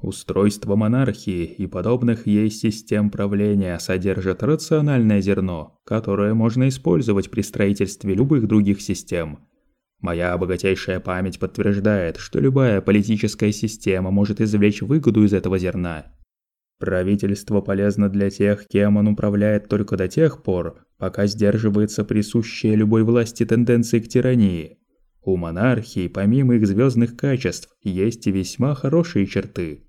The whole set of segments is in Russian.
Устройство монархии и подобных ей систем правления содержит рациональное зерно, которое можно использовать при строительстве любых других систем. Моя богатейшая память подтверждает, что любая политическая система может извлечь выгоду из этого зерна. Правительство полезно для тех, кем он управляет только до тех пор, пока сдерживается присущая любой власти тенденции к тирании. У монархии, помимо их звездных качеств, есть и весьма хорошие черты.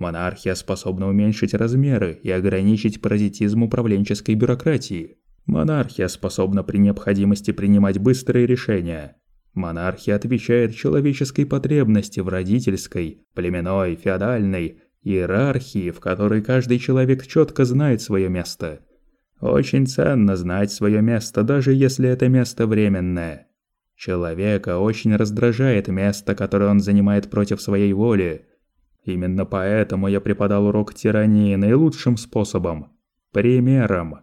Монархия способна уменьшить размеры и ограничить паразитизм управленческой бюрократии. Монархия способна при необходимости принимать быстрые решения. Монархия отвечает человеческой потребности в родительской, племенной, феодальной иерархии, в которой каждый человек четко знает свое место. Очень ценно знать свое место, даже если это место временное. Человека очень раздражает место, которое он занимает против своей воли, Именно поэтому я преподал урок тирании наилучшим способом – примером.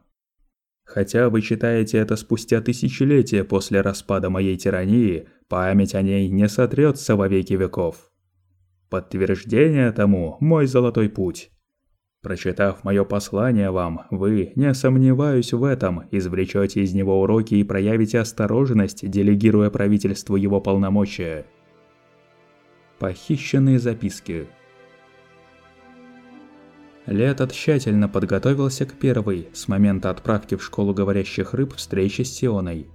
Хотя вы читаете это спустя тысячелетия после распада моей тирании, память о ней не сотрется во веки веков. Подтверждение тому – мой золотой путь. Прочитав мое послание вам, вы, не сомневаюсь в этом, извлечете из него уроки и проявите осторожность, делегируя правительству его полномочия. Похищенные записки Лето тщательно подготовился к первой, с момента отправки в школу говорящих рыб, встрече с Сионой.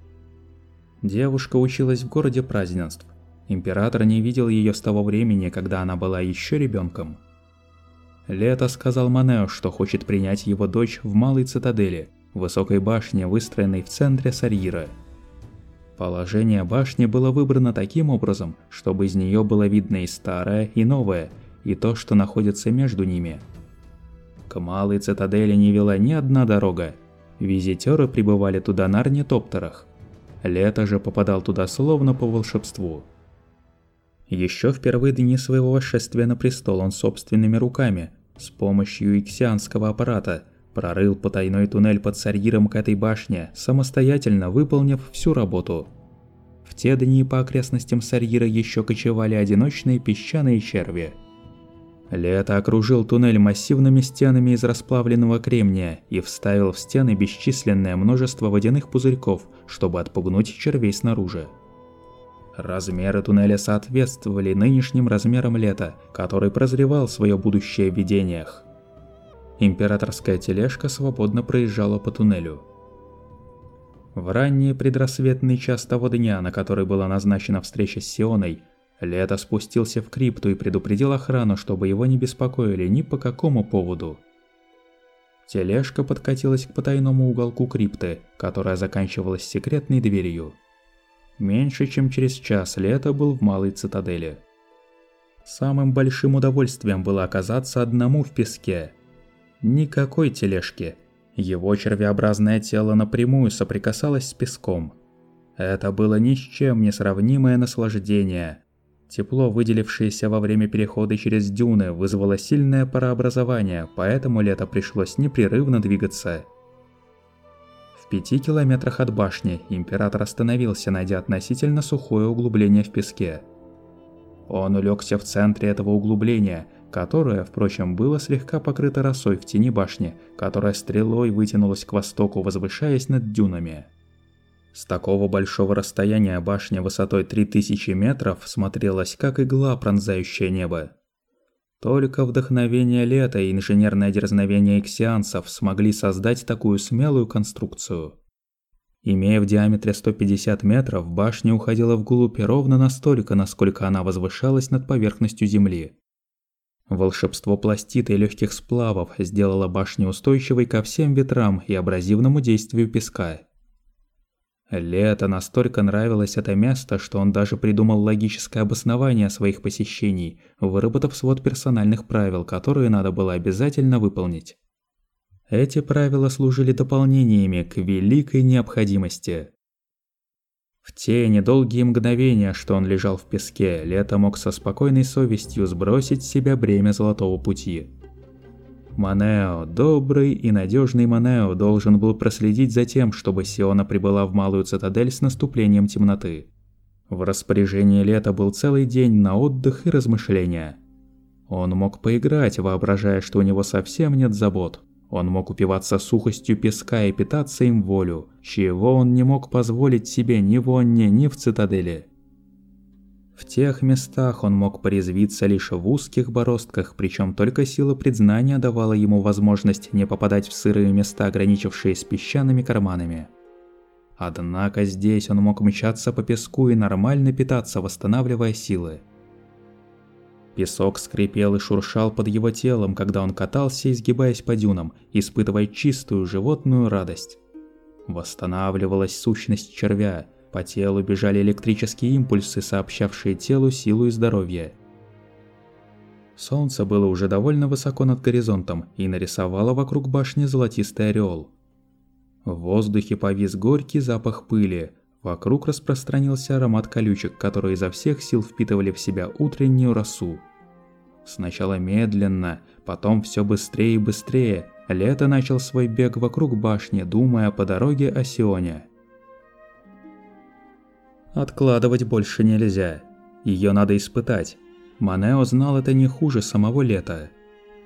Девушка училась в городе празднеств. Император не видел ее с того времени, когда она была еще ребенком. Лето сказал Манео, что хочет принять его дочь в Малой Цитадели, высокой башне, выстроенной в центре Сарьира. Положение башни было выбрано таким образом, чтобы из нее было видно и старое, и новое, и то, что находится между ними – к малой цитадели не вела ни одна дорога. Визитеры прибывали туда на орнитоптерах. Лето же попадал туда словно по волшебству. Еще в первые дни своего восшествия на престол он собственными руками, с помощью иксианского аппарата, прорыл потайной туннель под Сарьиром к этой башне, самостоятельно выполнив всю работу. В те дни по окрестностям Сарьира еще кочевали одиночные песчаные черви – Лето окружил туннель массивными стенами из расплавленного кремния и вставил в стены бесчисленное множество водяных пузырьков, чтобы отпугнуть червей снаружи. Размеры туннеля соответствовали нынешним размерам лета, который прозревал свое будущее в видениях. Императорская тележка свободно проезжала по туннелю. В ранний предрассветный час того дня, на который была назначена встреча с Сионой, Лето спустился в крипту и предупредил охрану, чтобы его не беспокоили ни по какому поводу. Тележка подкатилась к потайному уголку крипты, которая заканчивалась секретной дверью. Меньше чем через час Лето был в малой цитадели. Самым большим удовольствием было оказаться одному в песке. Никакой тележки. Его червеобразное тело напрямую соприкасалось с песком. Это было ни с чем не сравнимое наслаждение. Тепло, выделившееся во время перехода через дюны, вызвало сильное парообразование, поэтому лето пришлось непрерывно двигаться. В пяти километрах от башни император остановился, найдя относительно сухое углубление в песке. Он улегся в центре этого углубления, которое, впрочем, было слегка покрыто росой в тени башни, которая стрелой вытянулась к востоку, возвышаясь над дюнами. С такого большого расстояния башня высотой 3000 метров смотрелась как игла, пронзающая небо. Только вдохновение лета и инженерное дерзновение иксианцев смогли создать такую смелую конструкцию. Имея в диаметре 150 метров, башня уходила вглубь ровно настолько, насколько она возвышалась над поверхностью Земли. Волшебство пластита и легких сплавов сделало башню устойчивой ко всем ветрам и абразивному действию песка. Лето настолько нравилось это место, что он даже придумал логическое обоснование своих посещений, выработав свод персональных правил, которые надо было обязательно выполнить. Эти правила служили дополнениями к великой необходимости. В те недолгие мгновения, что он лежал в песке, Лето мог со спокойной совестью сбросить с себя бремя Золотого Пути. Манео, добрый и надежный Манео, должен был проследить за тем, чтобы Сиона прибыла в Малую Цитадель с наступлением темноты. В распоряжении Лета был целый день на отдых и размышления. Он мог поиграть, воображая, что у него совсем нет забот. Он мог упиваться сухостью песка и питаться им волю, чего он не мог позволить себе ни в Онне, ни в Цитадели. В тех местах он мог порезвиться лишь в узких бороздках, причем только сила предзнания давала ему возможность не попадать в сырые места, ограничившие с песчаными карманами. Однако здесь он мог мчаться по песку и нормально питаться, восстанавливая силы. Песок скрипел и шуршал под его телом, когда он катался, изгибаясь по дюнам, испытывая чистую животную радость. Восстанавливалась сущность червя, по телу бежали электрические импульсы, сообщавшие телу силу и здоровье. Солнце было уже довольно высоко над горизонтом и нарисовало вокруг башни золотистый ореол. В воздухе повис горький запах пыли, вокруг распространился аромат колючек, которые изо всех сил впитывали в себя утреннюю росу. Сначала медленно, потом все быстрее и быстрее, Лето начал свой бег вокруг башни, думая по дороге о Сионе. Откладывать больше нельзя. Ее надо испытать. Манео знал это не хуже самого лета.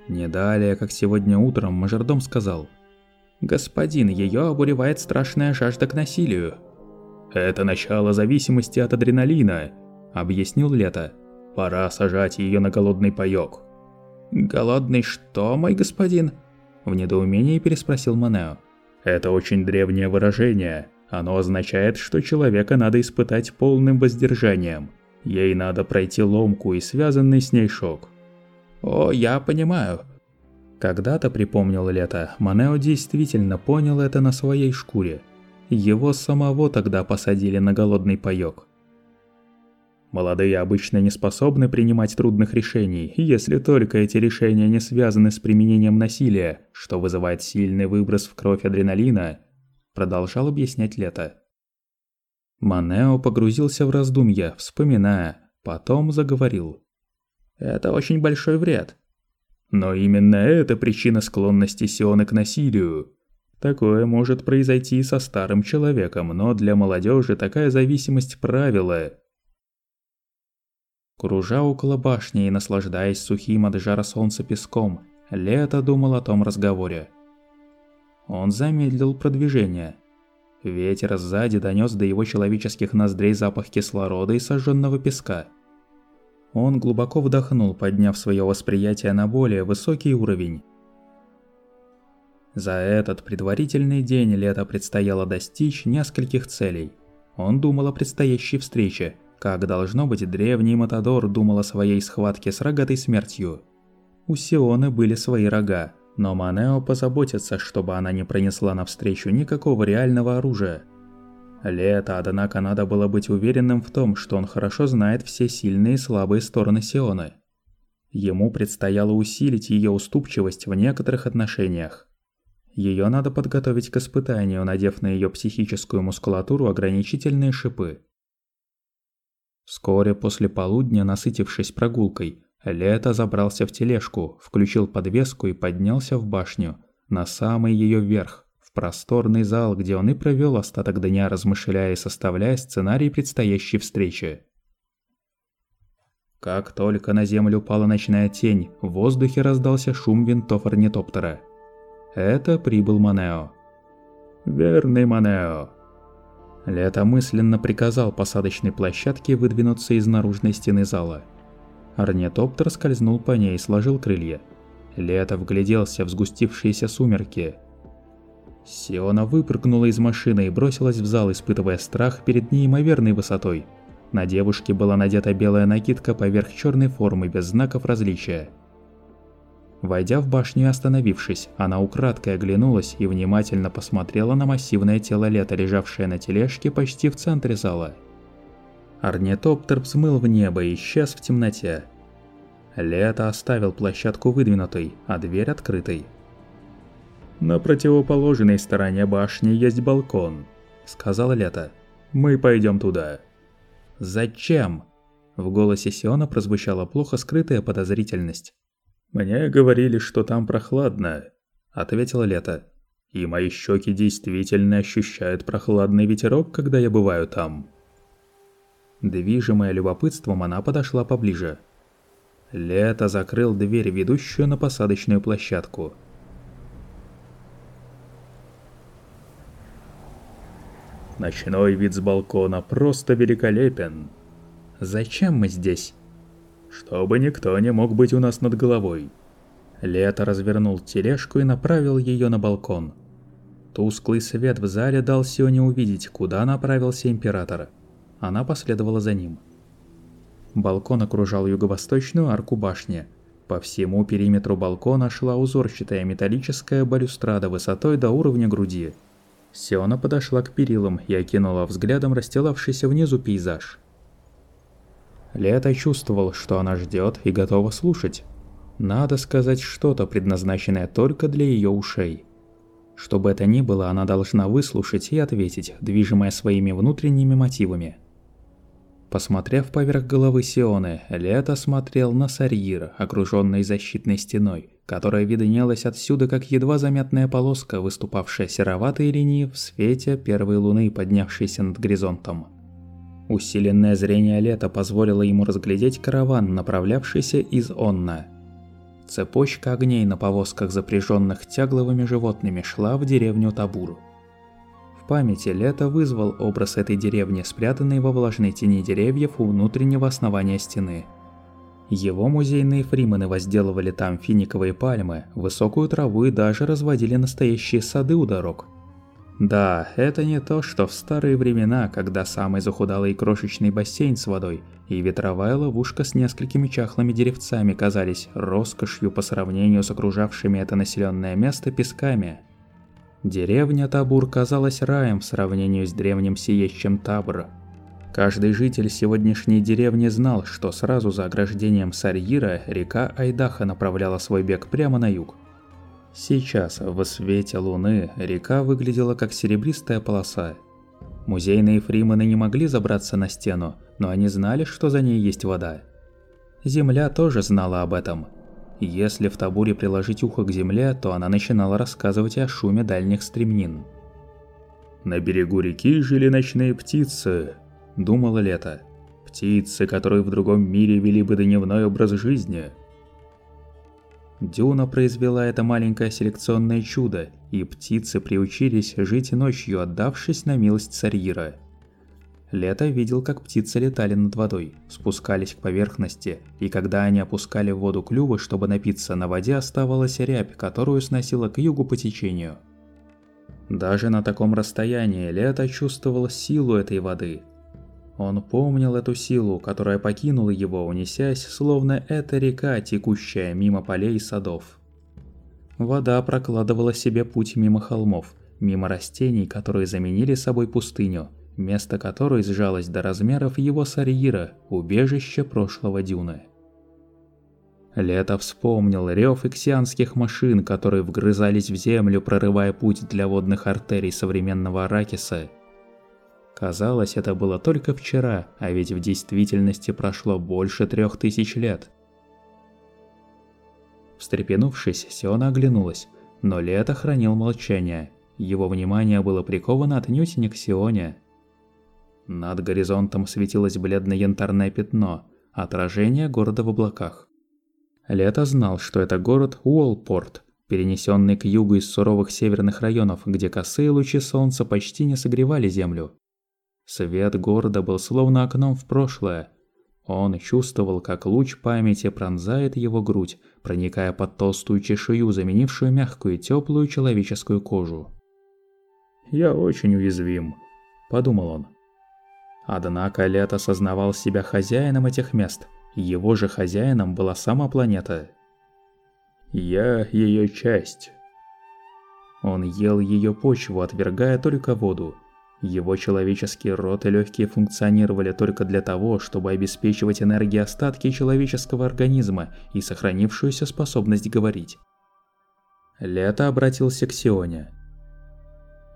Не далее, как сегодня утром, мажордом сказал. «Господин, ее обуревает страшная жажда к насилию». «Это начало зависимости от адреналина», — объяснил Лето. «Пора сажать ее на голодный паёк». «Голодный что, мой господин?» В недоумении переспросил Манео. «Это очень древнее выражение. Оно означает, что человека надо испытать полным воздержанием. Ей надо пройти ломку и связанный с ней шок. «О, я понимаю». Когда-то, припомнил Лето, Манео действительно понял это на своей шкуре. Его самого тогда посадили на голодный паёк. Молодые обычно не способны принимать трудных решений, если только эти решения не связаны с применением насилия, что вызывает сильный выброс в кровь адреналина продолжал объяснять Лето. Манео погрузился в раздумья, вспоминая, потом заговорил. «Это очень большой вред». «Но именно это причина склонности Сионы к насилию. Такое может произойти со старым человеком, но для молодежи такая зависимость – правила». Кружа около башни и наслаждаясь сухим от жара солнца песком, Лето думал о том разговоре. Он замедлил продвижение. Ветер сзади донес до его человеческих ноздрей запах кислорода и сожженного песка. Он глубоко вдохнул, подняв свое восприятие на более высокий уровень. За этот предварительный день лето предстояло достичь нескольких целей. Он думал о предстоящей встрече, как должно быть древний Матадор думал о своей схватке с рогатой смертью. У Сионы были свои рога, но Манео позаботится, чтобы она не пронесла навстречу никакого реального оружия. Лето, однако, надо было быть уверенным в том, что он хорошо знает все сильные и слабые стороны Сионы. Ему предстояло усилить ее уступчивость в некоторых отношениях. Ее надо подготовить к испытанию, надев на ее психическую мускулатуру ограничительные шипы. Вскоре после полудня, насытившись прогулкой, Лето забрался в тележку, включил подвеску и поднялся в башню, на самый ее верх, в просторный зал, где он и провел остаток дня, размышляя и составляя сценарий предстоящей встречи. Как только на землю упала ночная тень, в воздухе раздался шум винтов орнитоптера. Это прибыл Манео. «Верный Манео!» Лето мысленно приказал посадочной площадке выдвинуться из наружной стены зала – Орнитоптер скользнул по ней и сложил крылья. Лето вгляделся в сгустившиеся сумерки. Сиона выпрыгнула из машины и бросилась в зал, испытывая страх перед неимоверной высотой. На девушке была надета белая накидка поверх черной формы без знаков различия. Войдя в башню остановившись, она украдкой оглянулась и внимательно посмотрела на массивное тело Лета, лежавшее на тележке почти в центре зала. Орнитоптер взмыл в небо и исчез в темноте. Лето оставил площадку выдвинутой, а дверь открытой. «На противоположной стороне башни есть балкон», — сказал Лето. «Мы пойдем туда». «Зачем?» В голосе Сиона прозвучала плохо скрытая подозрительность. «Мне говорили, что там прохладно», — ответил Лето. «И мои щеки действительно ощущают прохладный ветерок, когда я бываю там». Движимая любопытством, она подошла поближе. Лето закрыл дверь, ведущую на посадочную площадку. Ночной вид с балкона просто великолепен. Зачем мы здесь? Чтобы никто не мог быть у нас над головой. Лето развернул тележку и направил ее на балкон. Тусклый свет в зале дал Сионе увидеть, куда направился император. Она последовала за ним. Балкон окружал юго-восточную арку башни. По всему периметру балкона шла узорчатая металлическая балюстрада высотой до уровня груди. Сиона подошла к перилам и окинула взглядом расстилавшийся внизу пейзаж. Лето чувствовал, что она ждет и готова слушать. Надо сказать что-то, предназначенное только для ее ушей. Что бы это ни было, она должна выслушать и ответить, движимая своими внутренними мотивами. Посмотрев поверх головы Сионы, Лето смотрел на Сарьир, окруженный защитной стеной, которая виднелась отсюда как едва заметная полоска, выступавшая сероватой линией в свете первой луны, поднявшейся над горизонтом. Усиленное зрение Лета позволило ему разглядеть караван, направлявшийся из Онна. Цепочка огней на повозках, запряженных тягловыми животными, шла в деревню Табур памяти Лето вызвал образ этой деревни, спрятанной во влажной тени деревьев у внутреннего основания стены. Его музейные фримены возделывали там финиковые пальмы, высокую траву и даже разводили настоящие сады у дорог. Да, это не то, что в старые времена, когда самый захудалый крошечный бассейн с водой и ветровая ловушка с несколькими чахлыми деревцами казались роскошью по сравнению с окружавшими это населенное место песками – Деревня Табур казалась раем в сравнении с древним сиещем Табра. Каждый житель сегодняшней деревни знал, что сразу за ограждением Сарьира река Айдаха направляла свой бег прямо на юг. Сейчас, в свете луны, река выглядела как серебристая полоса. Музейные фримены не могли забраться на стену, но они знали, что за ней есть вода. Земля тоже знала об этом, если в табуре приложить ухо к земле, то она начинала рассказывать о шуме дальних стремнин. «На берегу реки жили ночные птицы», – думала Лето. «Птицы, которые в другом мире вели бы дневной образ жизни». Дюна произвела это маленькое селекционное чудо, и птицы приучились жить ночью, отдавшись на милость Сарьира – Лето видел, как птицы летали над водой, спускались к поверхности, и когда они опускали в воду клювы, чтобы напиться, на воде оставалась рябь, которую сносило к югу по течению. Даже на таком расстоянии Лето чувствовал силу этой воды. Он помнил эту силу, которая покинула его, унесясь, словно эта река, текущая мимо полей и садов. Вода прокладывала себе путь мимо холмов, мимо растений, которые заменили собой пустыню, место которой сжалось до размеров его сарьира, убежища прошлого дюны. Лето вспомнил рев иксианских машин, которые вгрызались в землю, прорывая путь для водных артерий современного Аракиса. Казалось, это было только вчера, а ведь в действительности прошло больше трех тысяч лет. Встрепенувшись, Сиона оглянулась, но Лето хранил молчание. Его внимание было приковано отнюдь не к Сионе, над горизонтом светилось бледно-янтарное пятно, отражение города в облаках. Лето знал, что это город Уолпорт, перенесенный к югу из суровых северных районов, где косые лучи солнца почти не согревали землю. Свет города был словно окном в прошлое. Он чувствовал, как луч памяти пронзает его грудь, проникая под толстую чешую, заменившую мягкую теплую человеческую кожу. «Я очень уязвим», – подумал он. Однако Лет осознавал себя хозяином этих мест, его же хозяином была сама планета. «Я ее часть». Он ел ее почву, отвергая только воду. Его человеческий рот и легкие функционировали только для того, чтобы обеспечивать энергией остатки человеческого организма и сохранившуюся способность говорить. Лето обратился к Сионе.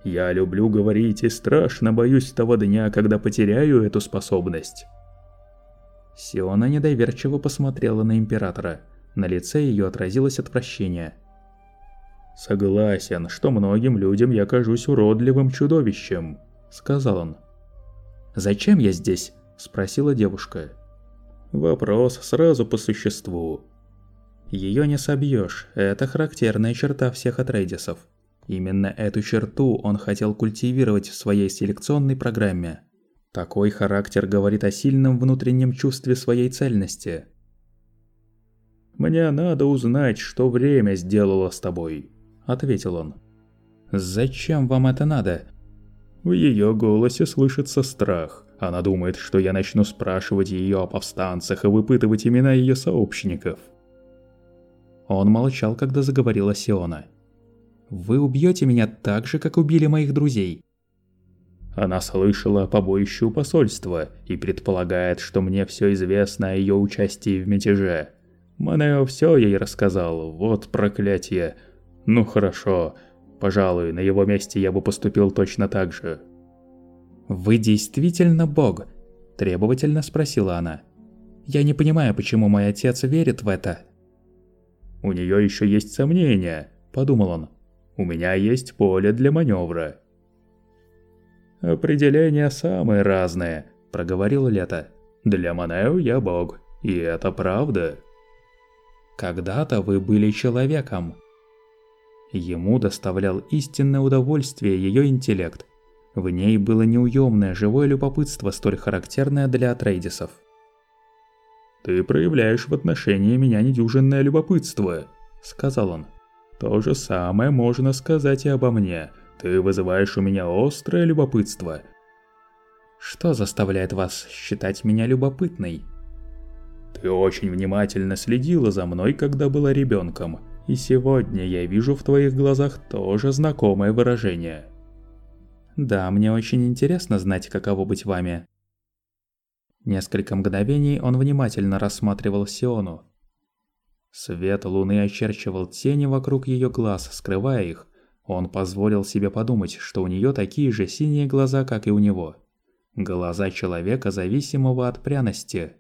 Я люблю говорить и страшно боюсь того дня, когда потеряю эту способность. Сиона недоверчиво посмотрела на Императора. На лице ее отразилось отвращение. «Согласен, что многим людям я кажусь уродливым чудовищем», — сказал он. «Зачем я здесь?» — спросила девушка. Вопрос сразу по существу. Ее не собьешь, это характерная черта всех Атрейдисов. Именно эту черту он хотел культивировать в своей селекционной программе. Такой характер говорит о сильном внутреннем чувстве своей цельности. «Мне надо узнать, что время сделало с тобой», – ответил он. «Зачем вам это надо?» В ее голосе слышится страх. Она думает, что я начну спрашивать ее о повстанцах и выпытывать имена ее сообщников. Он молчал, когда заговорила Сиона. «Вы убьете меня так же, как убили моих друзей». Она слышала о побоище у посольства и предполагает, что мне все известно о ее участии в мятеже. Манео все ей рассказал, вот проклятие. Ну хорошо, пожалуй, на его месте я бы поступил точно так же. «Вы действительно бог?» – требовательно спросила она. «Я не понимаю, почему мой отец верит в это». «У нее еще есть сомнения», – подумал он. «У меня есть поле для маневра». «Определения самые разные», – проговорил Лето. «Для Манео я бог, и это правда». «Когда-то вы были человеком». Ему доставлял истинное удовольствие ее интеллект. В ней было неуемное живое любопытство, столь характерное для Атрейдисов. «Ты проявляешь в отношении меня недюжинное любопытство», — сказал он. «То же самое можно сказать и обо мне. Ты вызываешь у меня острое любопытство». «Что заставляет вас считать меня любопытной?» «Ты очень внимательно следила за мной, когда была ребенком, и сегодня я вижу в твоих глазах тоже знакомое выражение». «Да, мне очень интересно знать, каково быть вами», Несколько мгновений он внимательно рассматривал Сиону. Свет луны очерчивал тени вокруг ее глаз, скрывая их. Он позволил себе подумать, что у нее такие же синие глаза, как и у него. Глаза человека, зависимого от пряности.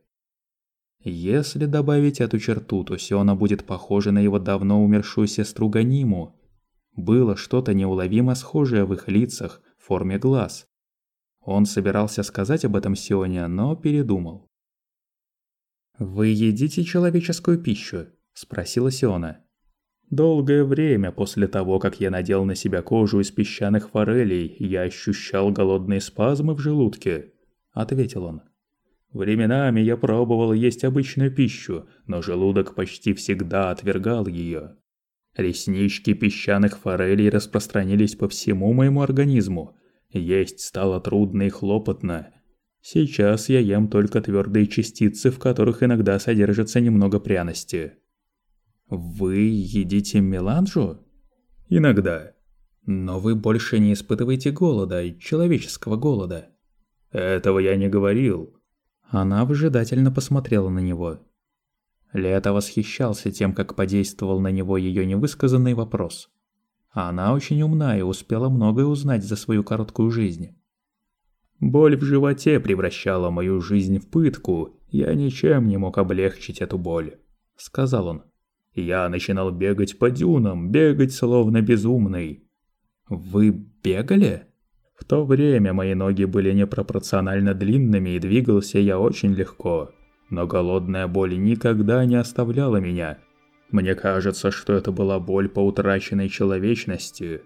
Если добавить эту черту, то Сиона будет похожа на его давно умершую сестру Ганиму. Было что-то неуловимо схожее в их лицах, форме глаз. Он собирался сказать об этом Сионе, но передумал. «Вы едите человеческую пищу?» – спросила Сиона. «Долгое время после того, как я надел на себя кожу из песчаных форелей, я ощущал голодные спазмы в желудке», – ответил он. «Временами я пробовал есть обычную пищу, но желудок почти всегда отвергал ее. Реснички песчаных форелей распространились по всему моему организму, есть стало трудно и хлопотно. Сейчас я ем только твердые частицы, в которых иногда содержится немного пряности. Вы едите меланжу? Иногда. Но вы больше не испытываете голода, человеческого голода. Этого я не говорил. Она выжидательно посмотрела на него. Лето восхищался тем, как подействовал на него ее невысказанный вопрос. Она очень умна и успела многое узнать за свою короткую жизнь. Боль в животе превращала мою жизнь в пытку, я ничем не мог облегчить эту боль, сказал он. Я начинал бегать по дюнам, бегать словно безумный. Вы бегали? В то время мои ноги были непропорционально длинными и двигался я очень легко. Но голодная боль никогда не оставляла меня, мне кажется, что это была боль по утраченной человечности.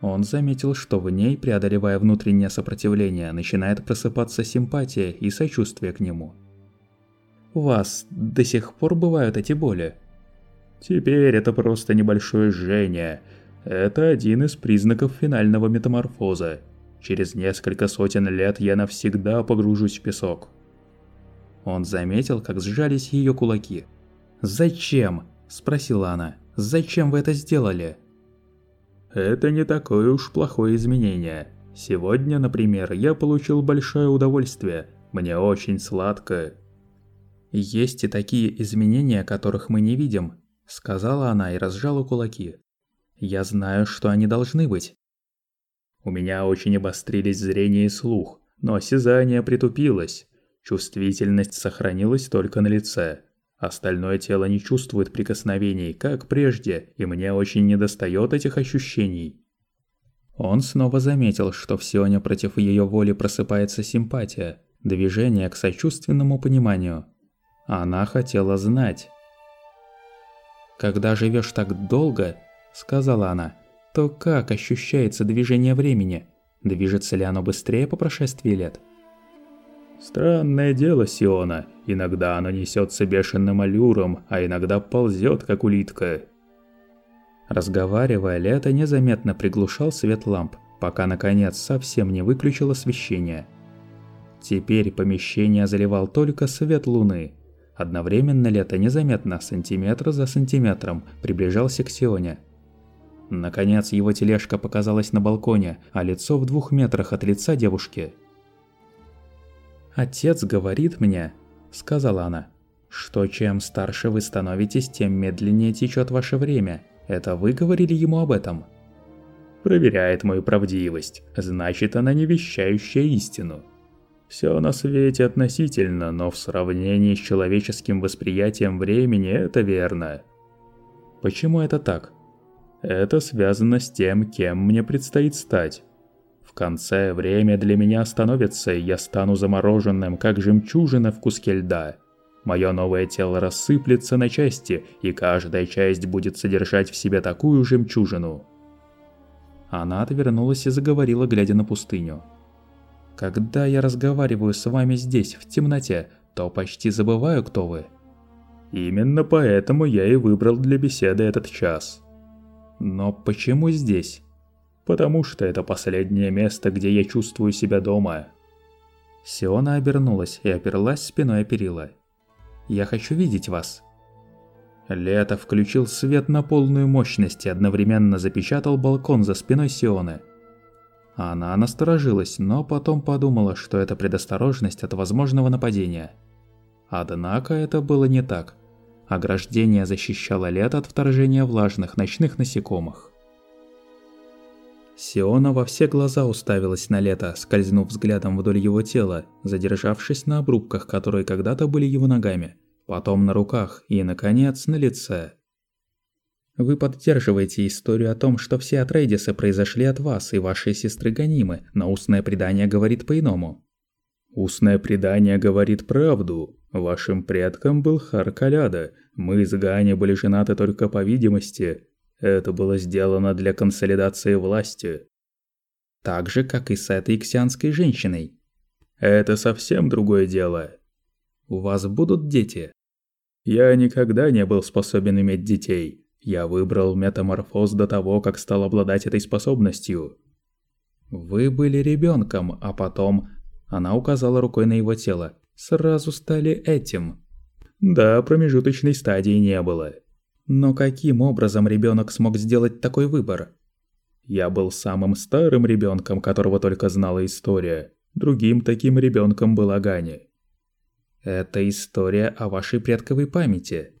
Он заметил, что в ней, преодолевая внутреннее сопротивление, начинает просыпаться симпатия и сочувствие к нему. «У вас до сих пор бывают эти боли?» «Теперь это просто небольшое жжение. Это один из признаков финального метаморфоза. Через несколько сотен лет я навсегда погружусь в песок». Он заметил, как сжались ее кулаки – «Зачем?» – спросила она. «Зачем вы это сделали?» «Это не такое уж плохое изменение. Сегодня, например, я получил большое удовольствие. Мне очень сладко». «Есть и такие изменения, которых мы не видим», – сказала она и разжала кулаки. «Я знаю, что они должны быть». У меня очень обострились зрение и слух, но осязание притупилось. Чувствительность сохранилась только на лице. Остальное тело не чувствует прикосновений, как прежде, и мне очень недостает этих ощущений. Он снова заметил, что в Сионе против ее воли просыпается симпатия, движение к сочувственному пониманию. Она хотела знать. «Когда живешь так долго, — сказала она, — то как ощущается движение времени? Движется ли оно быстрее по прошествии лет?» Странное дело Сиона. Иногда оно несется бешеным аллюром, а иногда ползет, как улитка. Разговаривая, Лето незаметно приглушал свет ламп, пока наконец совсем не выключил освещение. Теперь помещение заливал только свет луны. Одновременно Лето незаметно, сантиметр за сантиметром, приближался к Сионе. Наконец его тележка показалась на балконе, а лицо в двух метрах от лица девушки. «Отец говорит мне», — сказала она, — «что чем старше вы становитесь, тем медленнее течет ваше время. Это вы говорили ему об этом?» «Проверяет мою правдивость. Значит, она не вещающая истину. Все на свете относительно, но в сравнении с человеческим восприятием времени это верно». «Почему это так?» «Это связано с тем, кем мне предстоит стать». В конце время для меня остановится, и я стану замороженным, как жемчужина в куске льда. Мое новое тело рассыплется на части, и каждая часть будет содержать в себе такую жемчужину. Она отвернулась и заговорила, глядя на пустыню. «Когда я разговариваю с вами здесь, в темноте, то почти забываю, кто вы». «Именно поэтому я и выбрал для беседы этот час». «Но почему здесь?» «Потому что это последнее место, где я чувствую себя дома». Сиона обернулась и оперлась спиной о перила. Я хочу видеть вас». Лето включил свет на полную мощность и одновременно запечатал балкон за спиной Сионы. Она насторожилась, но потом подумала, что это предосторожность от возможного нападения. Однако это было не так. Ограждение защищало лето от вторжения влажных ночных насекомых. Сиона во все глаза уставилась на лето, скользнув взглядом вдоль его тела, задержавшись на обрубках, которые когда-то были его ногами, потом на руках и, наконец, на лице. Вы поддерживаете историю о том, что все Атрейдисы произошли от вас и вашей сестры Ганимы, но устное предание говорит по-иному. Устное предание говорит правду. Вашим предком был Харкаляда. Мы с Гани были женаты только по видимости, это было сделано для консолидации власти. Так же, как и с этой иксианской женщиной. Это совсем другое дело. У вас будут дети? Я никогда не был способен иметь детей. Я выбрал метаморфоз до того, как стал обладать этой способностью. Вы были ребенком, а потом... Она указала рукой на его тело. Сразу стали этим. Да, промежуточной стадии не было. Но каким образом ребенок смог сделать такой выбор? Я был самым старым ребенком, которого только знала история. Другим таким ребенком была Ганя. Это история о вашей предковой памяти.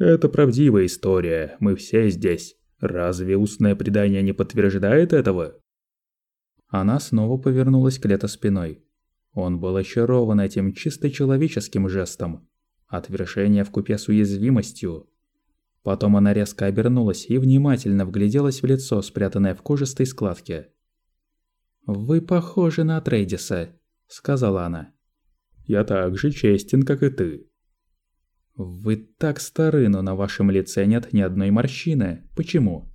Это правдивая история, мы все здесь. Разве устное предание не подтверждает этого? Она снова повернулась к Лето спиной. Он был очарован этим чисто человеческим жестом. Отвершение вкупе с уязвимостью. Потом она резко обернулась и внимательно вгляделась в лицо, спрятанное в кожистой складке. «Вы похожи на Трейдиса», — сказала она. «Я так же честен, как и ты». «Вы так стары, но на вашем лице нет ни одной морщины. Почему?»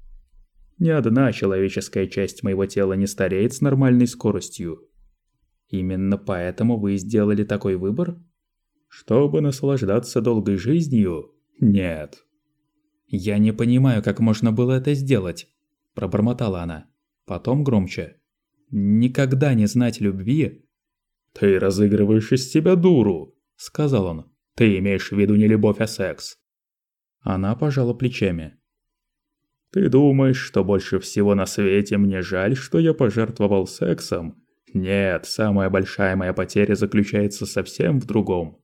«Ни одна человеческая часть моего тела не стареет с нормальной скоростью». «Именно поэтому вы сделали такой выбор?» «Чтобы наслаждаться долгой жизнью? Нет». «Я не понимаю, как можно было это сделать», – пробормотала она. Потом громче. «Никогда не знать любви...» «Ты разыгрываешь из себя дуру», – сказал он. «Ты имеешь в виду не любовь, а секс». Она пожала плечами. «Ты думаешь, что больше всего на свете мне жаль, что я пожертвовал сексом? Нет, самая большая моя потеря заключается совсем в другом».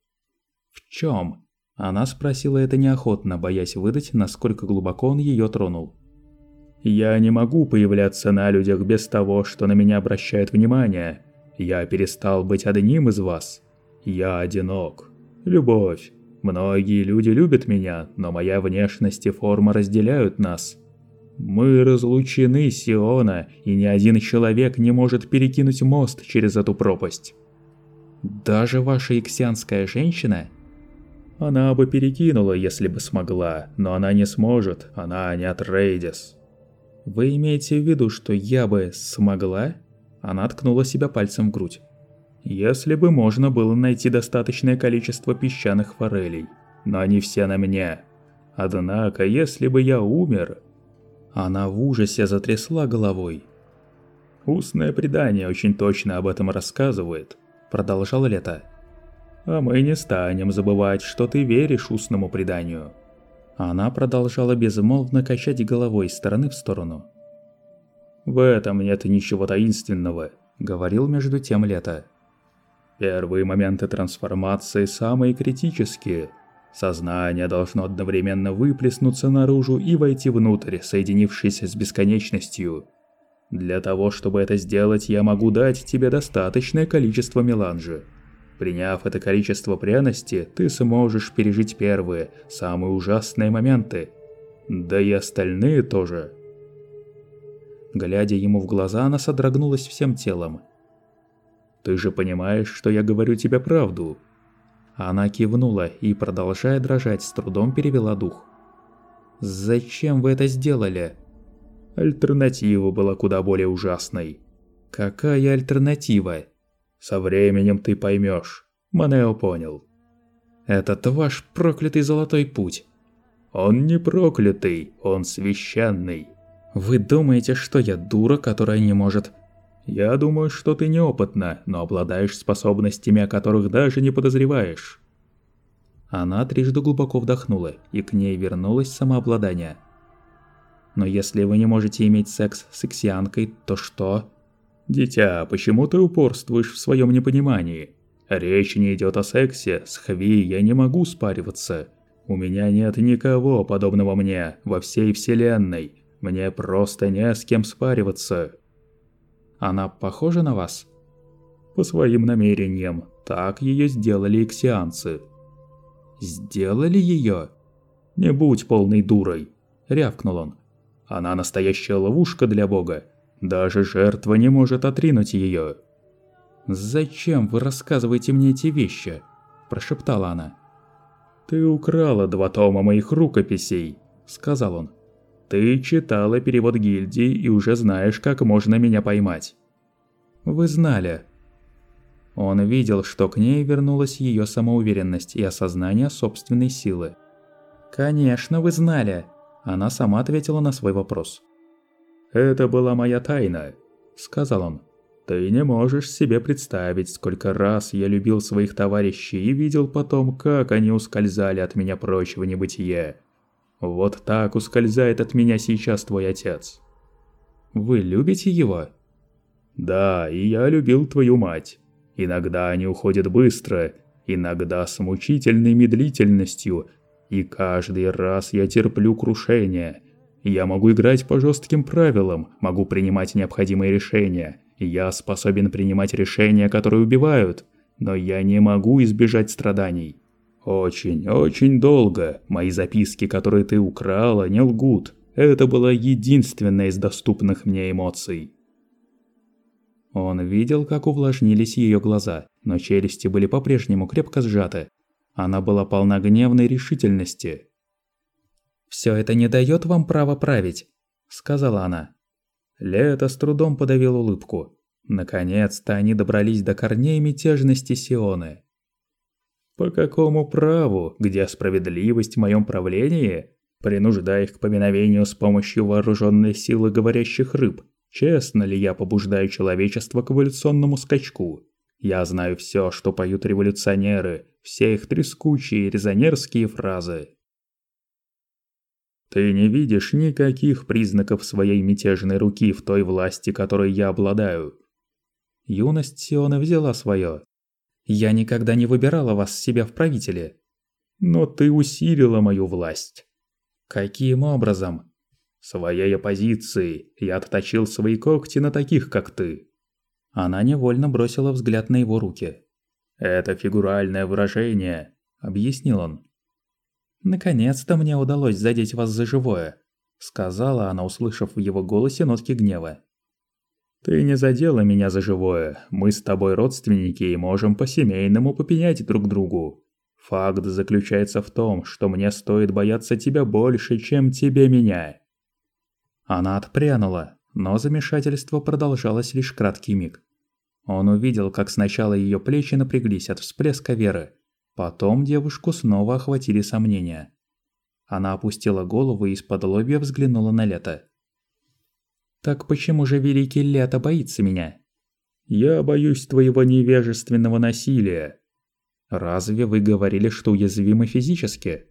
«В чем?» Она спросила это неохотно, боясь выдать, насколько глубоко он ее тронул. «Я не могу появляться на людях без того, что на меня обращают внимание. Я перестал быть одним из вас. Я одинок. Любовь. Многие люди любят меня, но моя внешность и форма разделяют нас. Мы разлучены, Сиона, и ни один человек не может перекинуть мост через эту пропасть». Даже ваша иксианская женщина? Она бы перекинула, если бы смогла, но она не сможет, она не Атрейдис. Вы имеете в виду, что я бы смогла? Она ткнула себя пальцем в грудь. Если бы можно было найти достаточное количество песчаных форелей, но они все на мне. Однако, если бы я умер... Она в ужасе затрясла головой. Устное предание очень точно об этом рассказывает, продолжал Лето. А мы не станем забывать, что ты веришь устному преданию. Она продолжала безмолвно качать головой из стороны в сторону. «В этом нет ничего таинственного», — говорил между тем Лето. «Первые моменты трансформации самые критические. Сознание должно одновременно выплеснуться наружу и войти внутрь, соединившись с бесконечностью. Для того, чтобы это сделать, я могу дать тебе достаточное количество меланжи. Приняв это количество пряности, ты сможешь пережить первые, самые ужасные моменты. Да и остальные тоже». Глядя ему в глаза, она содрогнулась всем телом. «Ты же понимаешь, что я говорю тебе правду?» Она кивнула и, продолжая дрожать, с трудом перевела дух. «Зачем вы это сделали?» Альтернатива была куда более ужасной. «Какая альтернатива?» «Со временем ты поймешь. Манео понял». «Этот ваш проклятый золотой путь». «Он не проклятый, он священный». Вы думаете, что я дура, которая не может... Я думаю, что ты неопытна, но обладаешь способностями, о которых даже не подозреваешь. Она трижды глубоко вдохнула, и к ней вернулось самообладание. Но если вы не можете иметь секс с иксианкой, то что? Дитя, почему ты упорствуешь в своем непонимании? Речь не идет о сексе, с Хви я не могу спариваться. У меня нет никого подобного мне во всей вселенной. Мне просто не с кем спариваться. Она похожа на вас? По своим намерениям. Так ее сделали иксианцы. Сделали ее? Не будь полной дурой, рявкнул он. Она настоящая ловушка для бога. Даже жертва не может отринуть ее. «Зачем вы рассказываете мне эти вещи?» – прошептала она. «Ты украла два тома моих рукописей», – сказал он. Ты читала перевод гильдии и уже знаешь, как можно меня поймать. Вы знали. Он видел, что к ней вернулась ее самоуверенность и осознание собственной силы. «Конечно, вы знали!» Она сама ответила на свой вопрос. «Это была моя тайна», — сказал он. «Ты не можешь себе представить, сколько раз я любил своих товарищей и видел потом, как они ускользали от меня прочь в небытие. Вот так ускользает от меня сейчас твой отец. Вы любите его? Да, и я любил твою мать. Иногда они уходят быстро, иногда с мучительной медлительностью, и каждый раз я терплю крушение. Я могу играть по жестким правилам, могу принимать необходимые решения. Я способен принимать решения, которые убивают, но я не могу избежать страданий. Очень, очень долго. Мои записки, которые ты украла, не лгут. Это была единственная из доступных мне эмоций. Он видел, как увлажнились ее глаза, но челюсти были по-прежнему крепко сжаты. Она была полна гневной решительности. «Всё это не даёт вам права править», — сказала она. Лето с трудом подавил улыбку. Наконец-то они добрались до корней мятежности Сионы. По какому праву, где справедливость в моем правлении, принуждая их к поминовению с помощью вооруженной силы говорящих рыб? Честно ли я побуждаю человечество к эволюционному скачку? Я знаю все, что поют революционеры, все их трескучие резонерские фразы. Ты не видишь никаких признаков своей мятежной руки в той власти, которой я обладаю. Юность Сиона взяла свое. Я никогда не выбирала вас себе в правители. Но ты усилила мою власть. Каким образом? Своей оппозицией. Я отточил свои когти на таких, как ты. Она невольно бросила взгляд на его руки. Это фигуральное выражение, объяснил он. Наконец-то мне удалось задеть вас за живое, сказала она, услышав в его голосе нотки гнева. Ты не задела меня за живое. Мы с тобой родственники и можем по-семейному попенять друг другу. Факт заключается в том, что мне стоит бояться тебя больше, чем тебе меня. Она отпрянула, но замешательство продолжалось лишь краткий миг. Он увидел, как сначала ее плечи напряглись от всплеска веры, потом девушку снова охватили сомнения. Она опустила голову и из-под лобья взглянула на Лето. «Так почему же великий Лето боится меня?» «Я боюсь твоего невежественного насилия». «Разве вы говорили, что уязвимы физически?»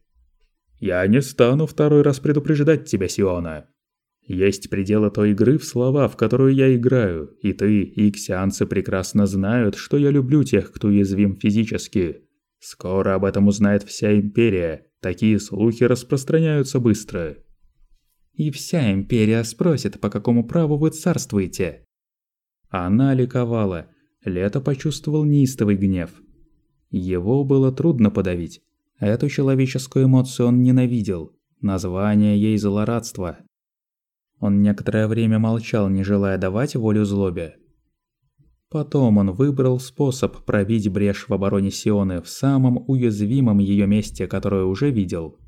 «Я не стану второй раз предупреждать тебя, Сиона. Есть пределы той игры в слова, в которую я играю, и ты, и иксианцы прекрасно знают, что я люблю тех, кто уязвим физически. Скоро об этом узнает вся Империя, такие слухи распространяются быстро. И вся Империя спросит, по какому праву вы царствуете. Она ликовала, Лето почувствовал неистовый гнев. Его было трудно подавить. Эту человеческую эмоцию он ненавидел. Название ей злорадство, он некоторое время молчал, не желая давать волю злобе. Потом он выбрал способ пробить брешь в обороне Сионы в самом уязвимом ее месте, которое уже видел.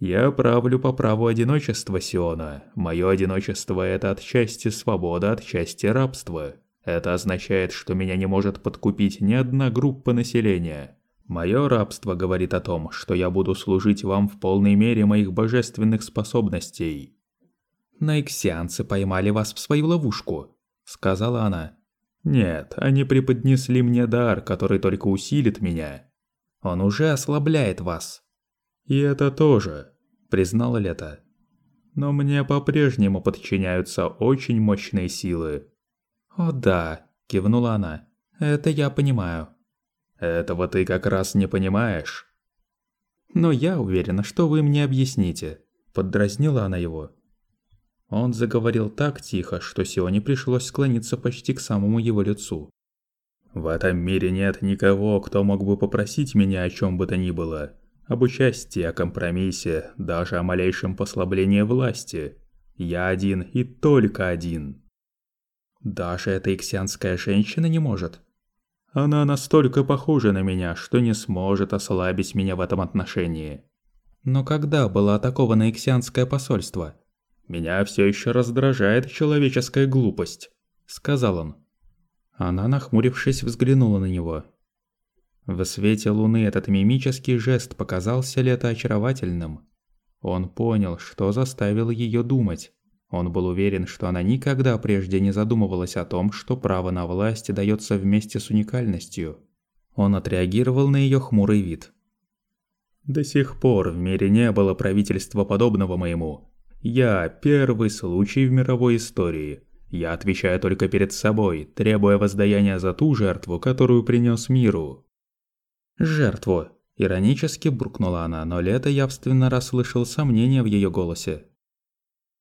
«Я правлю по праву одиночества, Сиона. Мое одиночество – это отчасти свобода, отчасти рабство. Это означает, что меня не может подкупить ни одна группа населения. Мое рабство говорит о том, что я буду служить вам в полной мере моих божественных способностей. «Наиксианцы поймали вас в свою ловушку», — сказала она. «Нет, они преподнесли мне дар, который только усилит меня. Он уже ослабляет вас». «И это тоже», — признала Лето. «Но мне по-прежнему подчиняются очень мощные силы». «О да», — кивнула она. «Это я понимаю». «Этого ты как раз не понимаешь». «Но я уверена, что вы мне объясните», — поддразнила она его. Он заговорил так тихо, что Сионе пришлось склониться почти к самому его лицу. «В этом мире нет никого, кто мог бы попросить меня о чем бы то ни было. Об участии, о компромиссе, даже о малейшем послаблении власти. Я один и только один». «Даже эта иксианская женщина не может?» «Она настолько похожа на меня, что не сможет ослабить меня в этом отношении». «Но когда было атаковано иксианское посольство?» «Меня все еще раздражает человеческая глупость», — сказал он. Она, нахмурившись, взглянула на него. В свете луны этот мимический жест показался лето очаровательным. Он понял, что заставил ее думать. Он был уверен, что она никогда прежде не задумывалась о том, что право на власть дается вместе с уникальностью. Он отреагировал на ее хмурый вид. «До сих пор в мире не было правительства подобного моему. Я первый случай в мировой истории. Я отвечаю только перед собой, требуя воздаяния за ту жертву, которую принес миру. Жертву. Иронически буркнула она, но Лето явственно расслышал сомнения в ее голосе.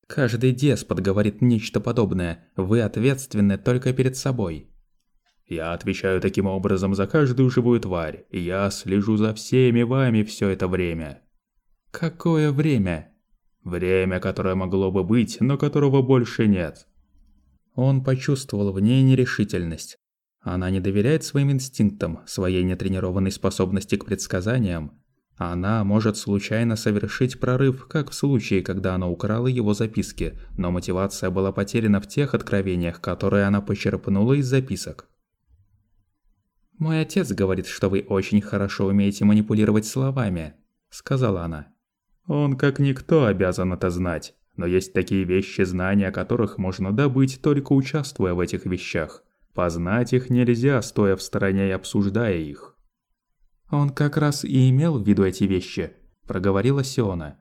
Каждый деспот говорит нечто подобное. Вы ответственны только перед собой. Я отвечаю таким образом за каждую живую тварь, я слежу за всеми вами все это время. Какое время? Время, которое могло бы быть, но которого больше нет. Он почувствовал в ней нерешительность. Она не доверяет своим инстинктам, своей нетренированной способности к предсказаниям. Она может случайно совершить прорыв, как в случае, когда она украла его записки, но мотивация была потеряна в тех откровениях, которые она почерпнула из записок. «Мой отец говорит, что вы очень хорошо умеете манипулировать словами», — сказала она. Он как никто обязан это знать, но есть такие вещи, знания которых можно добыть только участвуя в этих вещах. Познать их нельзя, стоя в стороне и обсуждая их. Он как раз и имел в виду эти вещи, проговорила Сиона.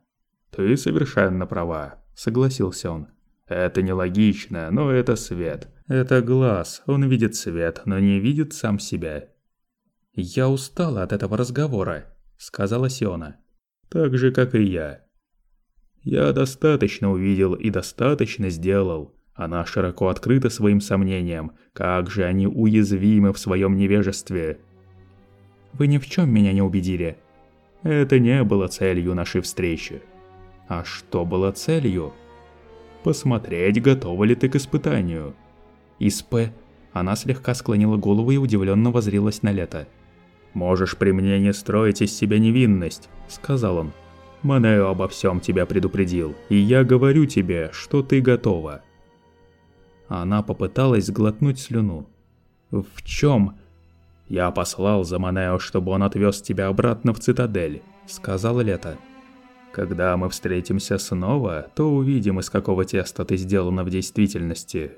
Ты совершенно права, согласился он. Это нелогично, но это свет. Это глаз, он видит свет, но не видит сам себя. Я устала от этого разговора, сказала Сиона так же, как и я. Я достаточно увидел и достаточно сделал. Она широко открыта своим сомнениям, как же они уязвимы в своем невежестве. Вы ни в чем меня не убедили. Это не было целью нашей встречи. А что было целью? Посмотреть, готова ли ты к испытанию. Из П... Она слегка склонила голову и удивленно возрилась на лето. «Можешь при мне не строить из себя невинность», — сказал он. «Манео обо всем тебя предупредил, и я говорю тебе, что ты готова». Она попыталась сглотнуть слюну. «В чем?» «Я послал за Манео, чтобы он отвез тебя обратно в цитадель», — сказал Лето. «Когда мы встретимся снова, то увидим, из какого теста ты сделана в действительности,